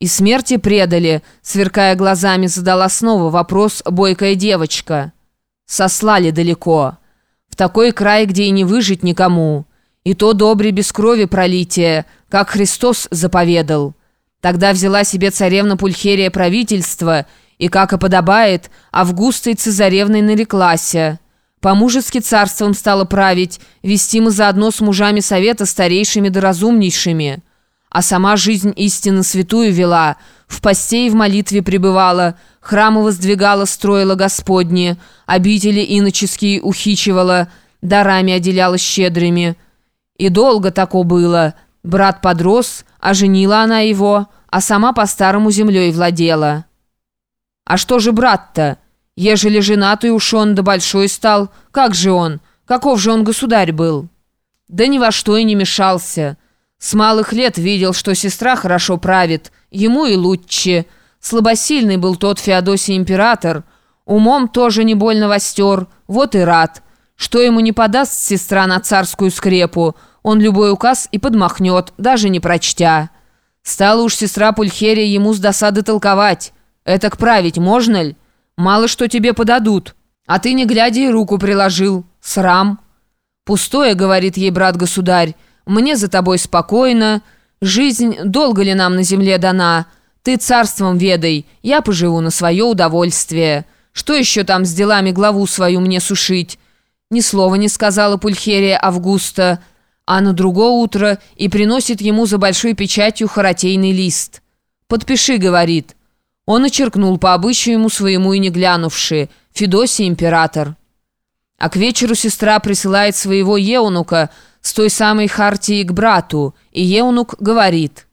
И смерти предали, сверкая глазами, задала снова вопрос бойкая девочка. Сослали далеко. В такой край, где и не выжить никому. И то добре без крови пролитие, как Христос заповедал. Тогда взяла себе царевна Пульхерия правительство, и, как и подобает, Августой Цезаревной нареклася. По-мужески царством стала править, вестимо заодно с мужами совета старейшими да разумнейшими а сама жизнь истинно святую вела, в посте и в молитве пребывала, храмы воздвигала, строила Господни, обители иноческие ухичивала, дарами отделяла щедрыми. И долго тако было. Брат подрос, а женила она его, а сама по-старому землей владела. А что же брат-то? Ежели женатый уж он да большой стал, как же он? Каков же он государь был? Да ни во что и не мешался». С малых лет видел, что сестра хорошо правит, ему и лучше. Слабосильный был тот Феодосий император, умом тоже не больно востер, вот и рад. Что ему не подаст сестра на царскую скрепу, он любой указ и подмахнет, даже не прочтя. Стала уж сестра Пульхерия ему с досады толковать. Это править можно ли? Мало что тебе подадут. А ты, не глядя, и руку приложил. Срам. Пустое, говорит ей брат-государь, мне за тобой спокойно. Жизнь долго ли нам на земле дана? Ты царством ведай, я поживу на свое удовольствие. Что еще там с делами главу свою мне сушить?» Ни слова не сказала Пульхерия Августа, а на другое утро и приносит ему за большой печатью харатейный лист. «Подпиши», — говорит. Он очеркнул по обычаю ему своему и не глянувши. «Федосий император». А к вечеру сестра присылает своего еунука с той самой хартии к брату, и еунук говорит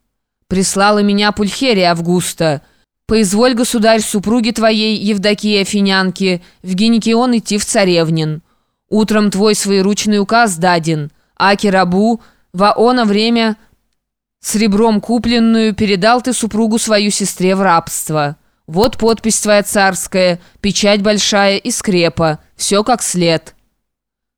«Прислала меня Пульхерия Августа. Поизволь, государь, супруги твоей, Евдокии Афинянки, в Геникион идти в Царевнин. Утром твой своеручный указ даден, аки рабу, во оно время с ребром купленную передал ты супругу свою сестре в рабство». Вот подпись твоя царская, печать большая и скрепа, все как след».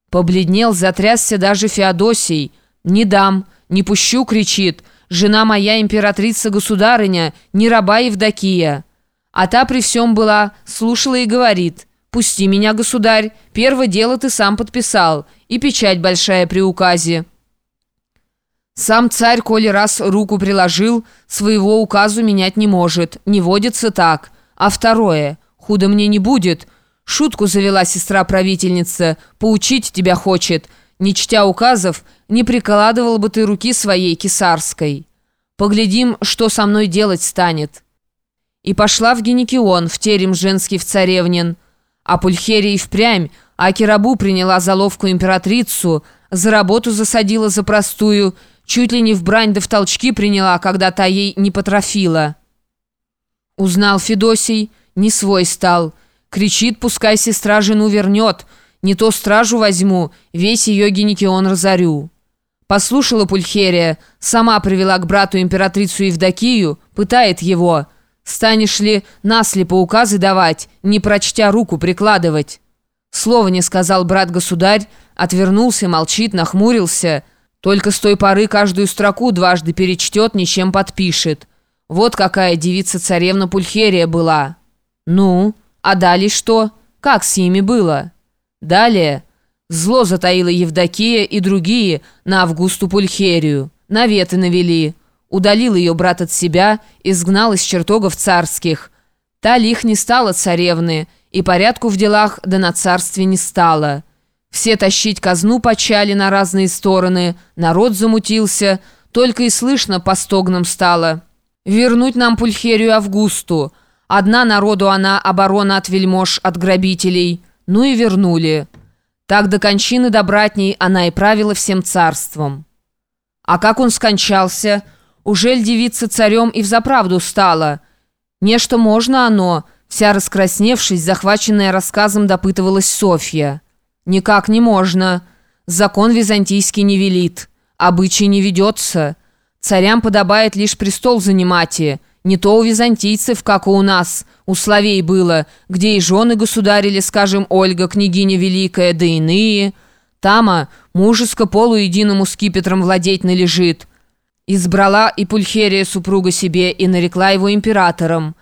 Побледнел, затрясся даже Феодосий. «Не дам, не пущу!» — кричит. «Жена моя императрица-государыня, не раба Евдокия!» А та при всем была, слушала и говорит. «Пусти меня, государь, первое дело ты сам подписал, и печать большая при указе». Сам царь, коли раз руку приложил, своего указу менять не может, не водится так. А второе, худо мне не будет. Шутку завела сестра-правительница, поучить тебя хочет. Не чтя указов, не прикладывал бы ты руки своей кесарской. Поглядим, что со мной делать станет. И пошла в Геникион, в терем женский в царевнин. А Пульхерия впрямь, а Кирабу приняла за ловкую императрицу, за работу засадила за простую, Чуть ли не в брань да в толчки приняла, когда та ей не потрофила. Узнал Федосий, не свой стал. Кричит, пускай сестра жену вернет. Не то стражу возьму, весь ее геникион разорю. Послушала Пульхерия, сама привела к брату императрицу Евдокию, пытает его. Станешь ли наслепо указы давать, не прочтя руку прикладывать? Слова не сказал брат-государь, отвернулся, молчит, нахмурился – только с той поры каждую строку дважды перечтет, ничем подпишет. Вот какая девица-царевна Пульхерия была. Ну, а далее что? Как с ними было? Далее зло затаила Евдокия и другие на Августу Пульхерию. Наветы навели. Удалил ее брат от себя, изгнал из чертогов царских. Та лих не стала царевны, и порядку в делах да на царстве не стало. Все тащить казну почали на разные стороны, народ замутился, только и слышно по стогнам стало. Вернуть нам Пульхерию Августу. Одна народу она оборона от вельмож, от грабителей. Ну и вернули. Так до кончины добратней она и правила всем царством. А как он скончался? Ужель девица царем и взаправду стала? Нечто можно оно, вся раскрасневшись, захваченная рассказом, допытывалась Софья. «Никак не можно. Закон византийский не велит. Обычай не ведется. Царям подобает лишь престол занимать. Не то у византийцев, как и у нас, у славей было, где и жены государили, скажем, Ольга, княгиня великая, да иные. Тама мужеско полуединому скипетром владеть належит. Избрала и Пульхерия супруга себе и нарекла его императором.